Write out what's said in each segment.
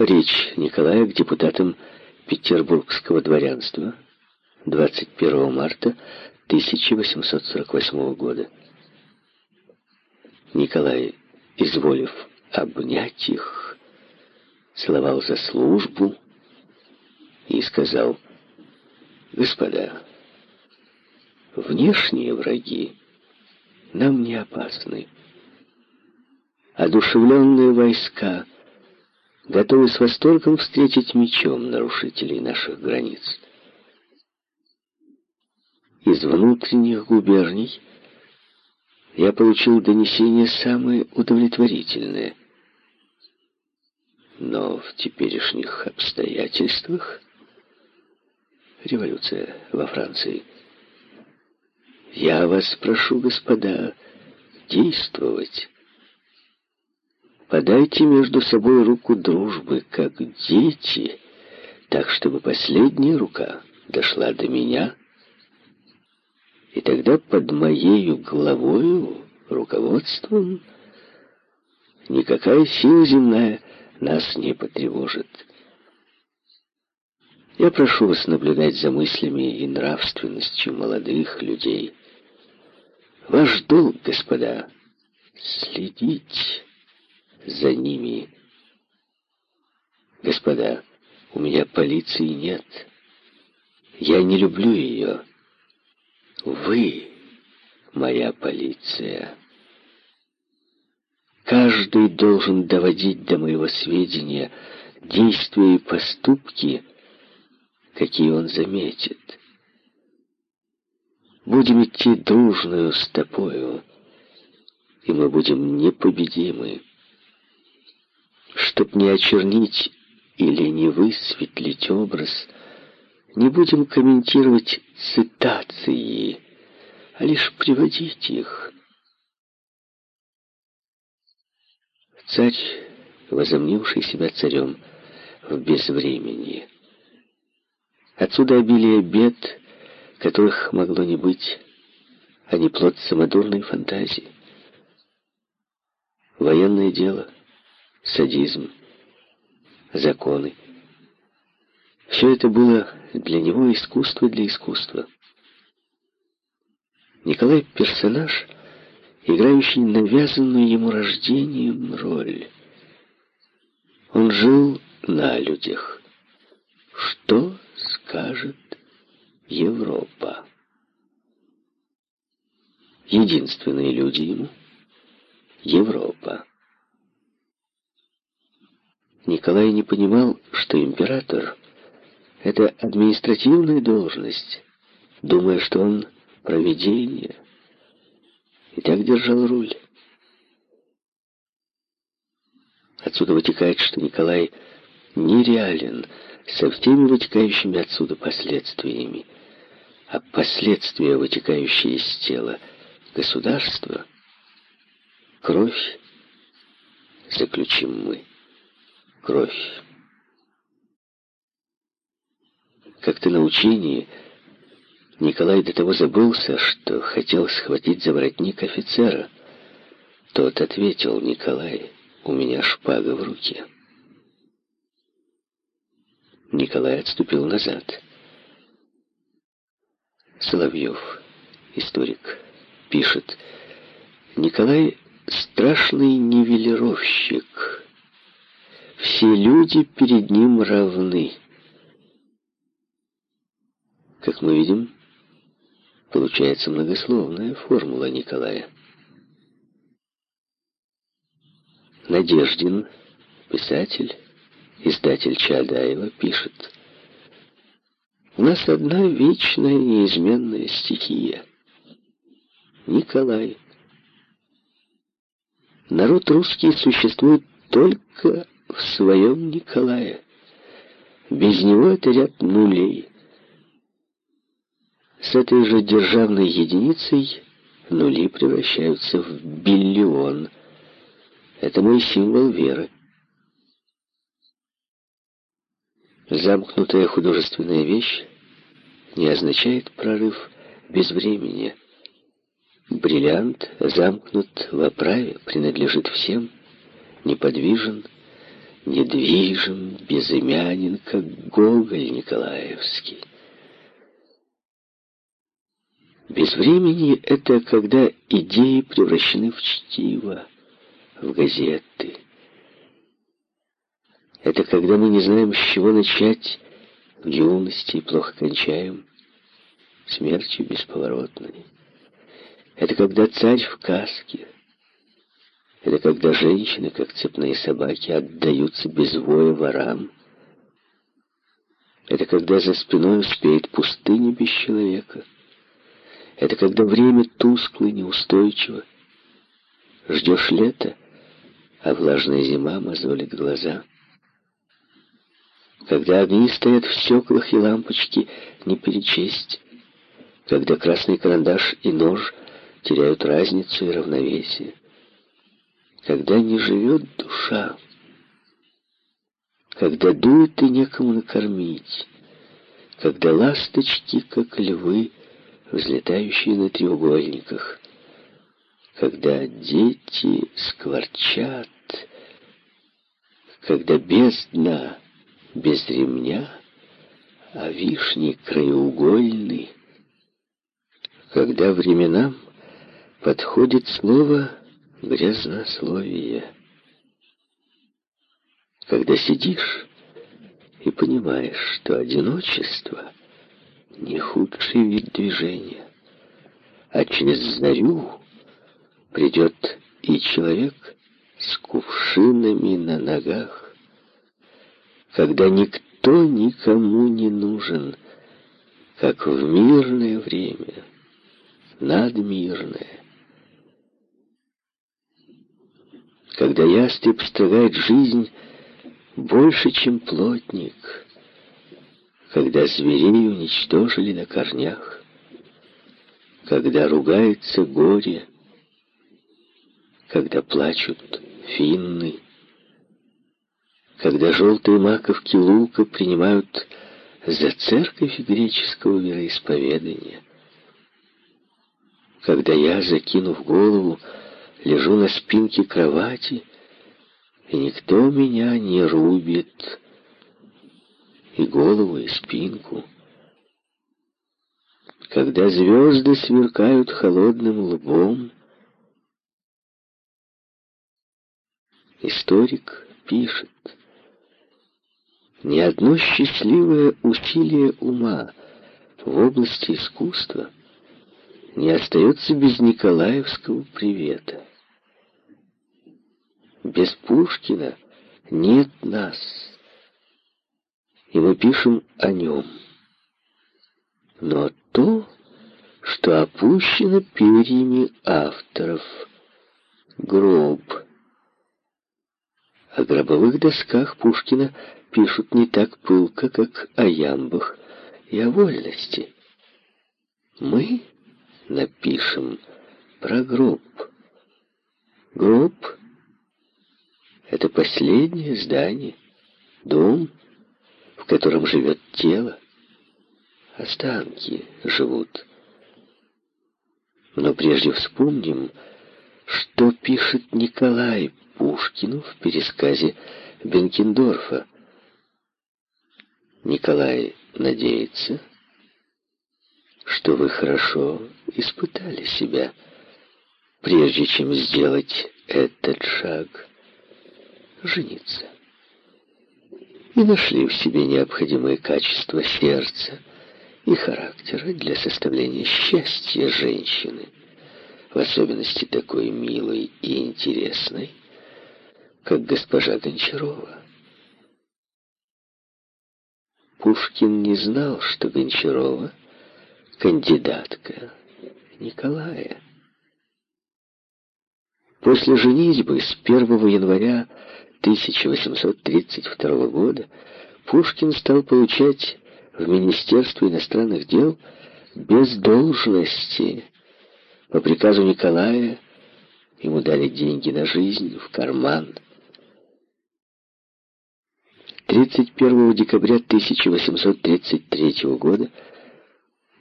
Речь Николая к депутатам Петербургского дворянства 21 марта 1848 года. Николай, изволив обнять их, целовал за службу и сказал, «Господа, внешние враги нам не опасны. Одушевленные войска готовы с восторгом встретить мечом нарушителей наших границ. Из внутренних губерний я получил донесения самые удовлетворительные. Но в теперешних обстоятельствах революция во Франции. Я вас прошу, господа, действовать. Подайте между собой руку дружбы, как дети, так, чтобы последняя рука дошла до меня, и тогда под моею главою, руководством, никакая сила земная нас не потревожит. Я прошу вас наблюдать за мыслями и нравственностью молодых людей. Ваш долг, господа, следить за ними. Господа, у меня полиции нет. Я не люблю ее. Вы моя полиция. Каждый должен доводить до моего сведения действия и поступки, какие он заметит. Будем идти дружную стопою, и мы будем непобедимы чтоб не очернить или не высветлить образ, не будем комментировать цитации, а лишь приводить их. Царь, возомнивший себя царем в безвременье. Отсюда обилие бед, которых могло не быть, а не плод самодурной фантазии. Военное дело — садизм, законы. Все это было для него искусство для искусства. Николай — персонаж, играющий навязанную ему рождением роль. Он жил на людях. Что скажет Европа? Единственные люди ему — Европа. Николай не понимал, что император — это административная должность, думая, что он провидение, и так держал руль. Отсюда вытекает, что Николай нереален со всеми вытекающими отсюда последствиями, а последствия, вытекающие из тела государства, кровь, заключим мы кровь. Как-то на учении Николай до того забылся, что хотел схватить за воротник офицера. Тот ответил, Николай, у меня шпага в руке. Николай отступил назад. Соловьев, историк, пишет, Николай страшный нивелировщик, все люди перед ним равны. Как мы видим, получается многословная формула Николая. Надеждин, писатель, издатель Чадаева, пишет. У нас одна вечная неизменная стихия. Николай. Народ русский существует только в своем Николае. Без него это ряд нулей. С этой же державной единицей нули превращаются в биллион. Это мой символ веры. Замкнутая художественная вещь не означает прорыв без времени. Бриллиант замкнут в оправе, принадлежит всем, неподвижен, недвижим, безымянен, как Гоголь Николаевский. Без времени — это когда идеи превращены в чтиво, в газеты. Это когда мы не знаем, с чего начать в юности и плохо кончаем, смертью бесповоротной. Это когда царь в каске. Это когда женщины, как цепные собаки, отдаются без воя ворам. Это когда за спиной успеет пустыня без человека — это когда время тускло и неустойчиво. Ждешь лета, а влажная зима мозолит глаза. Когда огни стоят в стеклах и лампочки не перечесть. Когда красный карандаш и нож теряют разницу и равновесие. Когда не живет душа. Когда дует и некому накормить. Когда ласточки, как львы, взлетающие на треугольниках, когда дети скворчат, когда без дна, без ремня, а вишни краеугольный, когда временам подходит слово грязнословие, когда сидишь и понимаешь, что одиночество — не худший вид движения. А через зарю придет и человек с кувшинами на ногах, когда никто никому не нужен, как в мирное время, надмирное. Когда ястреб строгает жизнь больше, чем плотник — когда зверей уничтожили на корнях, когда ругается горе, когда плачут финны, когда желтые маковки лука принимают за церковь греческого вероисповедания, когда я, закинув голову, лежу на спинке кровати, и никто меня не рубит, и голову, и спинку. Когда звезды сверкают холодным лбом, историк пишет, ни одно счастливое усилие ума в области искусства не остается без Николаевского привета. Без Пушкина нет нас и мы пишем о нем. Но то, что опущено перьями авторов, гроб. О гробовых досках Пушкина пишут не так пылко, как о ямбах и о вольности. Мы напишем про гроб. Гроб — это последнее здание, дом — котором живет тело. Останки живут. Но прежде вспомним, что пишет Николай Пушкину в пересказе Бенкендорфа. Николай надеется, что вы хорошо испытали себя, прежде чем сделать этот шаг — жениться и нашли в себе необходимые качества сердца и характера для составления счастья женщины, в особенности такой милой и интересной, как госпожа Гончарова. Пушкин не знал, что Гончарова — кандидатка Николая. После женитьбы с 1 января 1832 года Пушкин стал получать в Министерство иностранных дел без должности. По приказу Николая ему дали деньги на жизнь в карман. 31 декабря 1833 года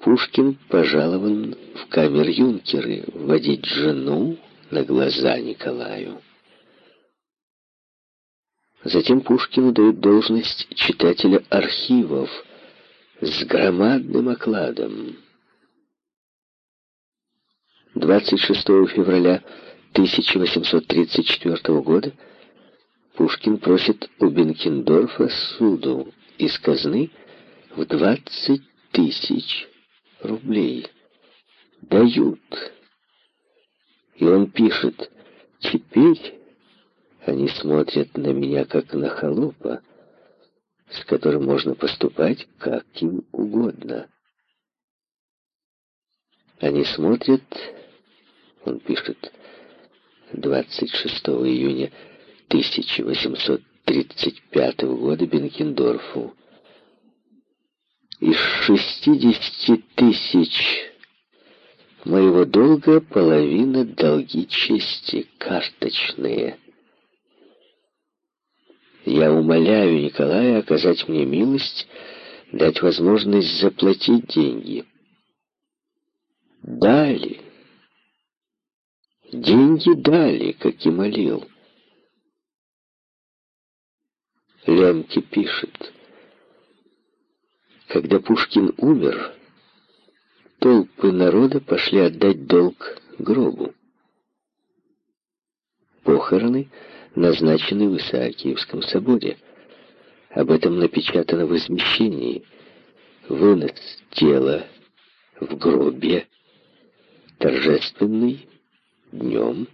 Пушкин пожалован в камер-юнкеры вводить жену на глаза Николаю. Затем Пушкину дают должность читателя архивов с громадным окладом. 26 февраля 1834 года Пушкин просит у Бенкендорфа суду из казны в 20 тысяч рублей. Дают. И он пишет, теперь они смотрят на меня как на холопа, с которым можно поступать как им угодно. Они смотрят, он пишет, 26 июня 1835 года Бенкендорфу. Из 60 тысяч моего долга половина долги чести, карточные. Я умоляю Николая оказать мне милость, дать возможность заплатить деньги. Дали. Деньги дали, как и молил. Лемке пишет. Когда Пушкин умер, толпы народа пошли отдать долг гробу. Похороны назначены в Исаакиевском соборе. Об этом напечатано в измещении. Вынос тела в гробе, торжественный, днем.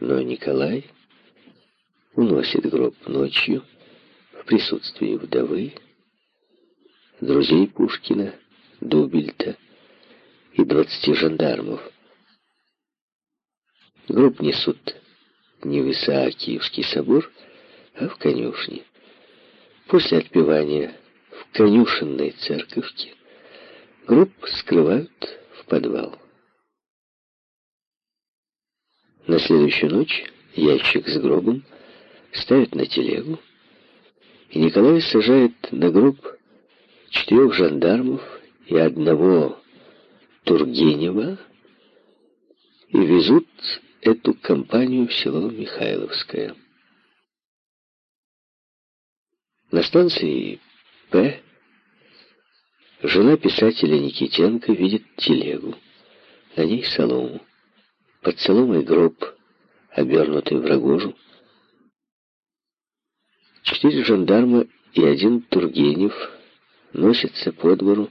Но Николай уносит гроб ночью в присутствии вдовы, друзей Пушкина, Дубельта и двадцати жандармов. Гроб несут не в Исаакиевский собор, а в конюшне. После отпевания в конюшенной церковке гроб скрывают в подвал. На следующую ночь ящик с гробом ставят на телегу, и Николай сажает на гроб четырех жандармов и одного Тургенева и везут эту компанию в село Михайловское. На станции П жена писателя Никитенко видит телегу, на ней солому. Под соломой гроб, обернутый в рогожу. Четыре жандарма и один Тургенев носятся по двору,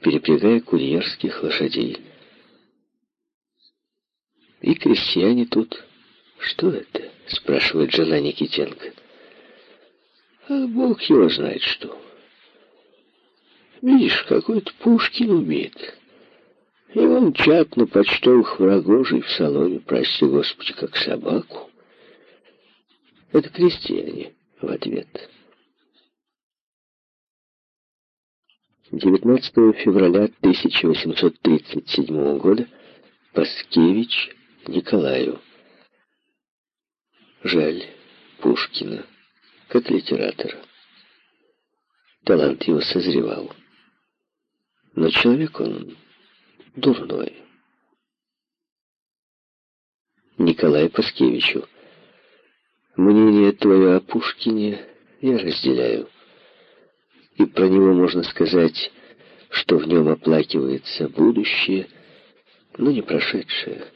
перепрягая курьерских лошадей. И крестьяне тут. Что это? Спрашивает жена Никитенко. А Бог его знает что. Видишь, какой-то Пушкин убит. И он мчат на почтовых врагожей в салоне, прости Господи, как собаку. Это крестьяне в ответ. 19 февраля 1837 года Паскевич Николаю. Жаль Пушкина, как литератора. Талант его созревал. Но человек он дурной. Николай Паскевичу. Мнение твое о Пушкине я разделяю. И про него можно сказать, что в нем оплакивается будущее, но не прошедшее.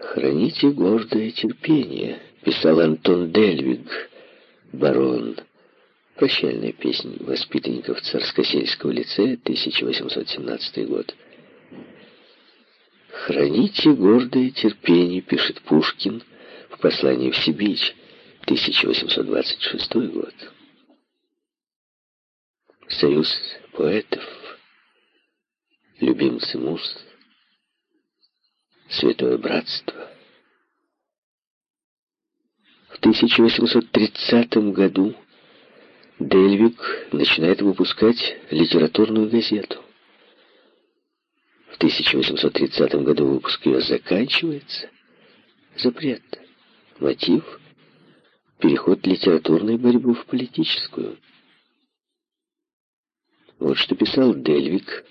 «Храните гордое терпение», — писал Антон Дельвиг, барон. Прощальная песня воспитанников Царскосельского лицея, 1817 год. «Храните гордое терпение», — пишет Пушкин в послании в Сибирь, 1826 год. Союз поэтов, любимцы муз, святое братство. В 1830 году Дельвик начинает выпускать литературную газету. В 1830 году выпуск ее заканчивается. Запрет. Мотив – переход литературной борьбы в политическую. Вот что писал Дельвик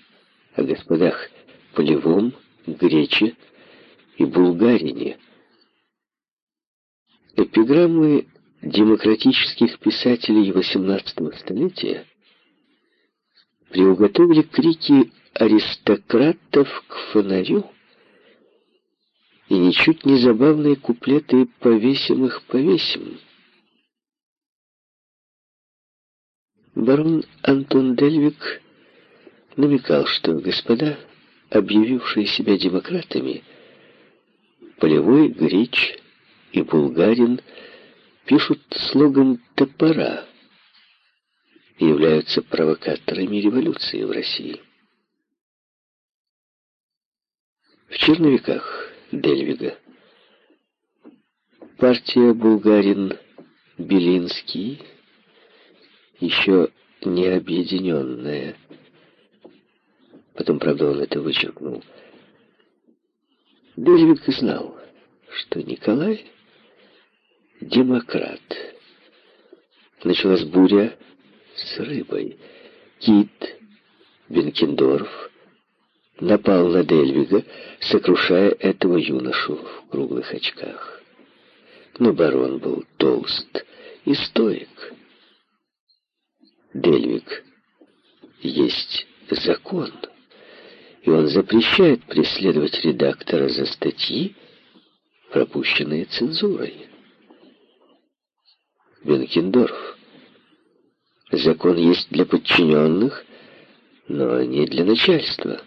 о господах Полевом, Грече и Булгарине, Эпиграммы демократических писателей XVIII столетия приуготовили крики аристократов к фонарю и ничуть не забавные куплеты «повесим их, повесим». Барон Антон Дельвик намекал, что господа, объявившие себя демократами, Полевой, Грич и Булгарин пишут слоган «топора» и являются провокаторами революции в России. В черновиках Дельвига партия Булгарин-Белинский еще не объединенная. Потом, правда, он это вычеркнул. Дельвик знал, что Николай — демократ. Началась буря с рыбой. Кит, Бенкендорф, напал на Дельвига, сокрушая этого юношу в круглых очках. Но барон был толст и стоек. Дельвиг есть закон и он запрещает преследовать редактора за статьи, пропущенные цензурой. Бенкендорф. Закон есть для подчиненных, но не для начальства.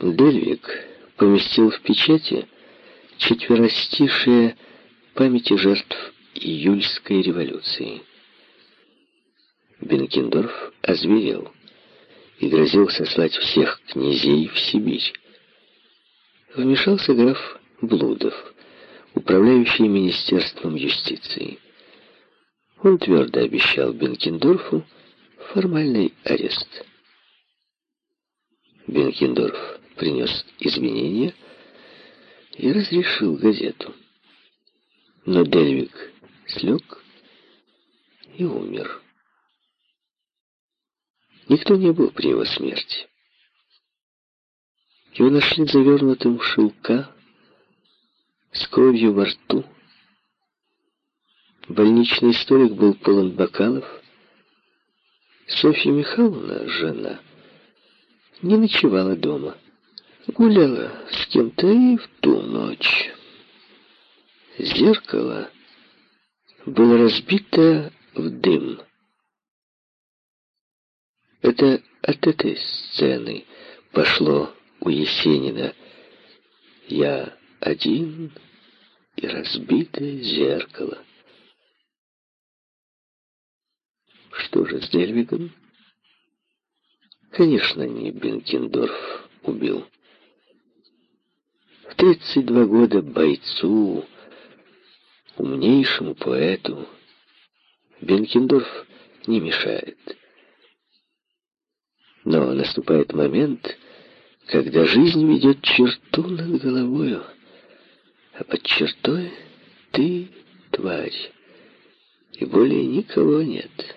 Дельвик поместил в печати четверостишие памяти жертв июльской революции. Бенкендорф озверел и грозил сослать всех князей в Сибирь. Вмешался граф Блудов, управляющий Министерством юстиции. Он твердо обещал Бенкендорфу формальный арест. Бенкендорф принес извинения и разрешил газету. Но Дельвик слег и умер. Никто не был при его смерти. Его нашли завернутым в шелка, с кровью во рту. Больничный столик был полон бокалов. Софья Михайловна, жена, не ночевала дома. Гуляла с кем-то и в ту ночь. Зеркало было разбито в дым. Это от этой сцены пошло у Есенина. Я один и разбитое зеркало. Что же с Дельвигом? Конечно, не Бенкендорф убил. В 32 года бойцу, умнейшему поэту, Бенкендорф не мешает. Но наступает момент, когда жизнь ведет черту над головою, а под чертой ты тварь, и более никого нет.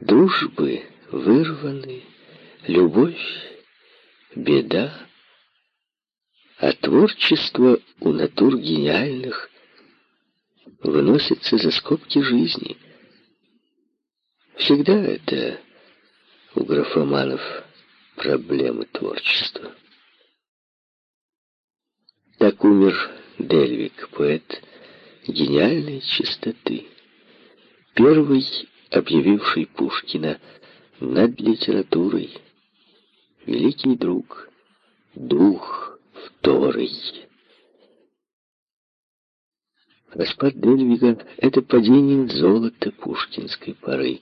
Дружбы вырваны, любовь, беда, а творчество у натур гениальных выносится за скобки жизни. Всегда это у графоманов проблемы творчества. Так умер Дельвик, поэт гениальной чистоты, первый, объявивший Пушкина над литературой, великий друг, дух второй. Распад Дельвига — это падение золота пушкинской поры,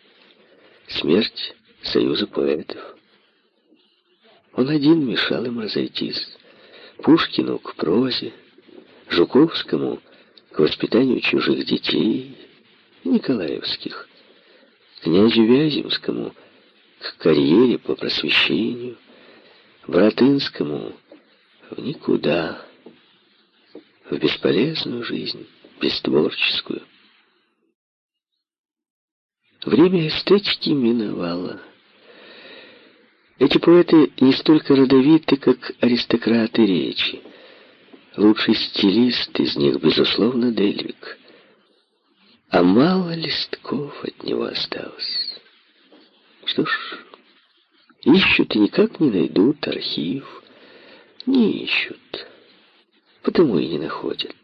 смерть союза поэтов. Он один мешал им разойтись. Пушкину к прозе, Жуковскому к воспитанию чужих детей, Николаевских, князю Вяземскому к карьере по просвещению, Братынскому в никуда, в бесполезную жизнь, бестворческую. Время эстетики миновало. Эти поэты не столько родовиты, как аристократы речи. Лучший стилист из них, безусловно, Дельвик. А мало листков от него осталось. Что ж, ищут и никак не найдут архив. Не ищут, потому и не находят.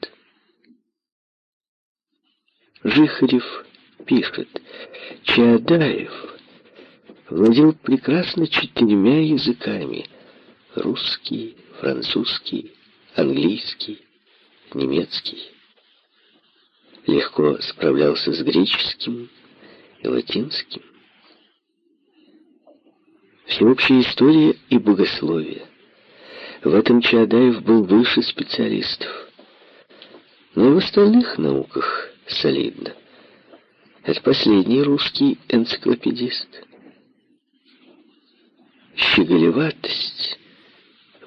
Жихарев пишет, Чаадаев владел прекрасно четырьмя языками. Русский, французский, английский, немецкий. Легко справлялся с греческим и латинским. Всеобщая история и богословие. В этом Чаадаев был выше специалистов. Но в остальных науках солидно. Это последний русский энциклопедист. Щеголеватость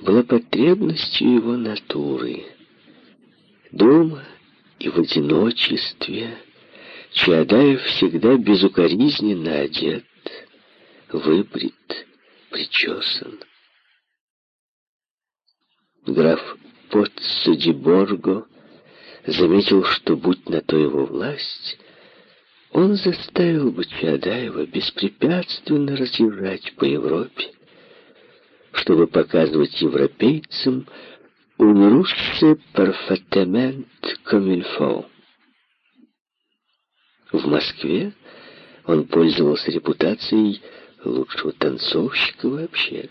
была потребностью его натуры. Дома и в одиночестве Чаадаев всегда безукоризненно одет, выбрит, причесан. Граф Поццедиборго заметил, что, будь на то его власть, он заставил бы Чадаева беспрепятственно разъезжать по Европе, чтобы показывать европейцам «un парфатемент comme В Москве он пользовался репутацией лучшего танцовщика вообще.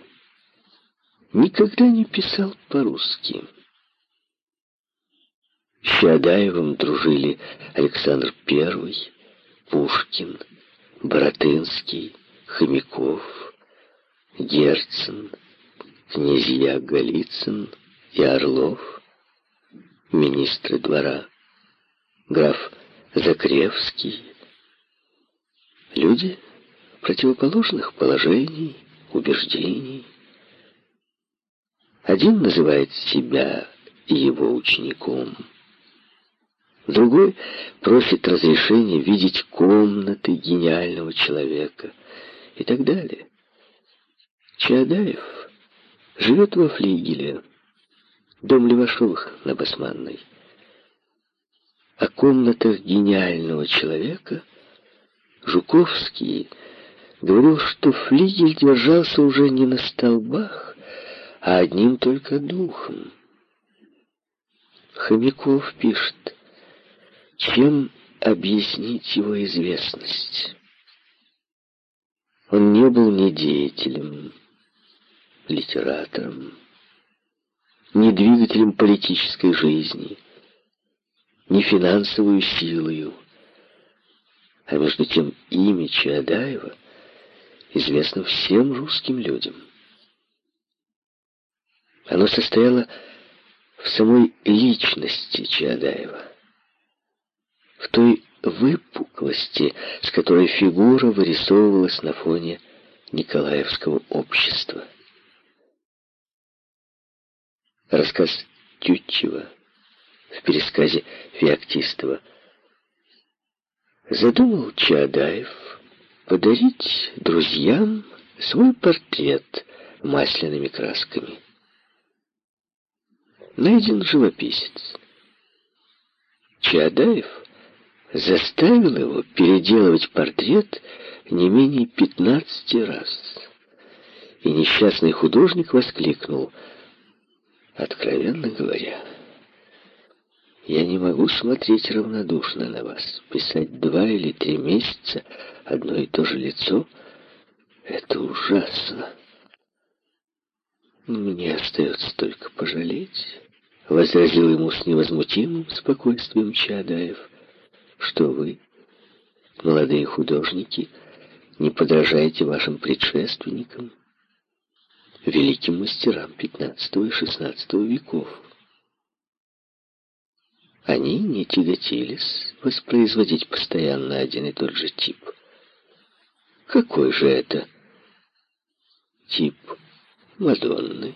Никогда не писал по-русски. С Чадаевым дружили Александр I, Пушкин, Боротынский, Хомяков, Герцен, князья Голицын и Орлов, министры двора, граф Закревский. Люди противоположных положений, убеждений. Один называет себя его учеником, Другой просит разрешения видеть комнаты гениального человека и так далее. Чаадаев живет во флигеле, дом Левашовых на Басманной. О комнатах гениального человека Жуковский говорил, что флигель держался уже не на столбах, а одним только духом. Хомяков пишет, чем объяснить его известность? Он не был ни деятелем, литератором, ни двигателем политической жизни, ни финансовой силою. А между тем имя Чаадаева известно всем русским людям. Оно состояло в самой личности Чаадаева в той выпуклости, с которой фигура вырисовывалась на фоне Николаевского общества. Рассказ Тютчева в пересказе Феоктистова задумал Чаадаев подарить друзьям свой портрет масляными красками. Найден живописец. Чаадаев заставил его переделывать портрет не менее пятнадцати раз. И несчастный художник воскликнул, «Откровенно говоря, я не могу смотреть равнодушно на вас. Писать два или три месяца одно и то же лицо — это ужасно. Мне остается только пожалеть». — возразил ему с невозмутимым спокойствием Чадаев что вы, молодые художники, не подражаете вашим предшественникам, великим мастерам XV и XVI веков. Они не тяготились воспроизводить постоянно один и тот же тип. Какой же это тип Мадонны?